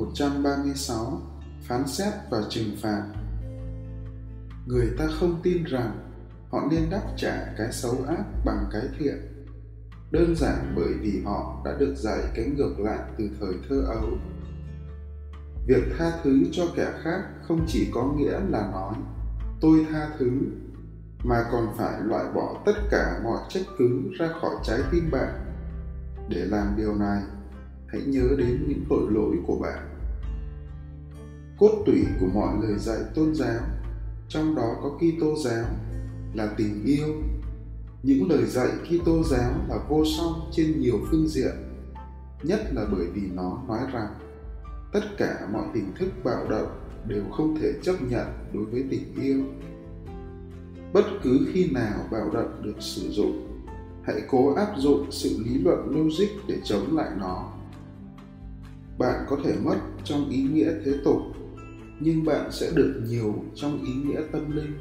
136 Phán xét và trừng phạt. Người ta không tin rằng họ nên đáp trả cái xấu ác bằng cái thiện. Đơn giản bởi vì họ đã được dạy cái ngược lại từ thời thơ ấu. Việc tha thứ cho kẻ khác không chỉ có nghĩa là nói, tôi tha thứ mà còn phải loại bỏ tất cả mọi trách cứ ra khỏi trái tim bạn. Để làm điều này, hãy nhớ đến những tội lỗi của bạn cốt tủy của mọi lời dạy tôn giáo, trong đó có Kitô giáo là tình yêu. Những lời dạy Kitô giáo là vô song trên nhiều phương diện, nhất là bởi vì nó nói rằng tất cả mọi hình thức bạo động đều không thể chấp nhận đối với tình yêu. Bất cứ khi nào bạo động được sử dụng, hãy cố áp dụng sự lý luận logic để chống lại nó. Bạn có thể mất trong ý nghĩa thế tục nhưng bạn sẽ được nhiều trong ý nghĩa tâm linh.